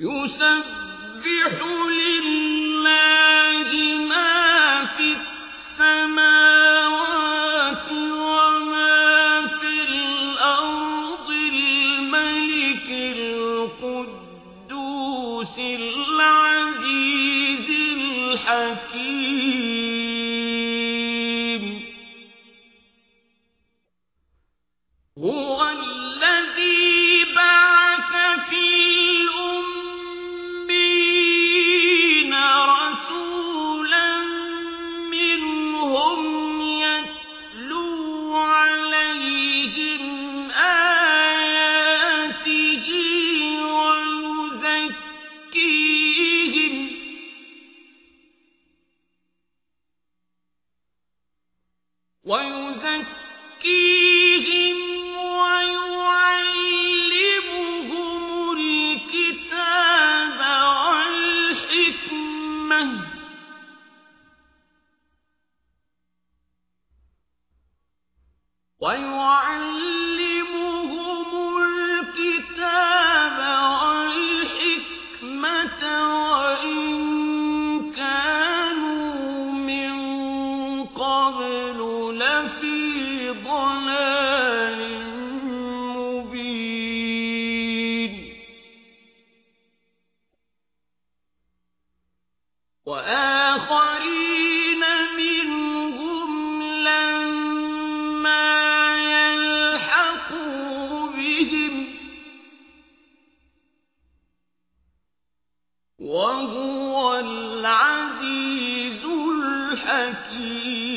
يسبح لله ما في السماوات وما في الأرض الملك القدوس العزيز الحكيم. ويزكيهم ويعلمهم الكتاب والحكمة. ويعلمهم لفي ضلال مبين وآخرين منهم لما يلحقوا بهم وهو العزيز الحكيم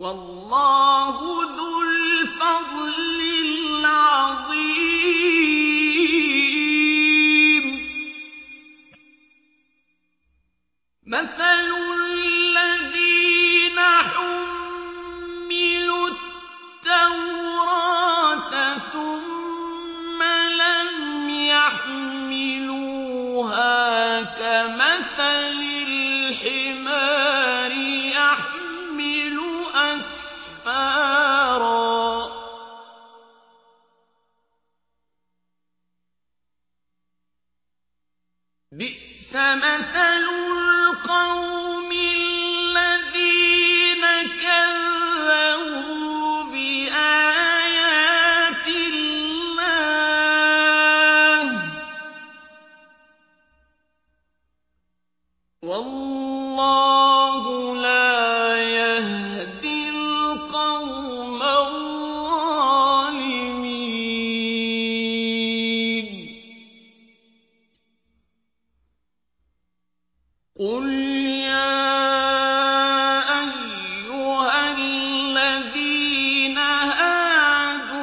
والله ذو الفضل العظيم. مثل والله لا يهدي القوم الظالمين. قل يا أيها الذين هادوا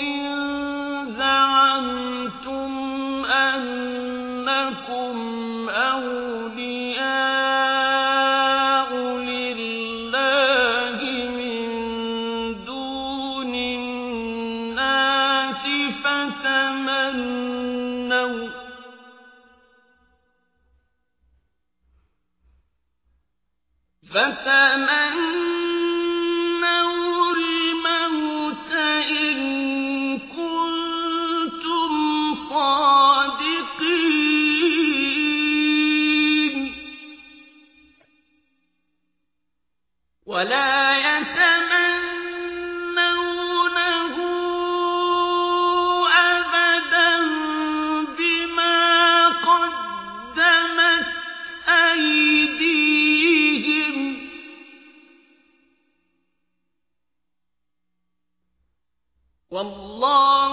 إن زعمتم أنكم أولياء لله من دون الناس فتمنوا فتمنوا ولا يتمنونه أبدا بما قدمت أيديهم. والله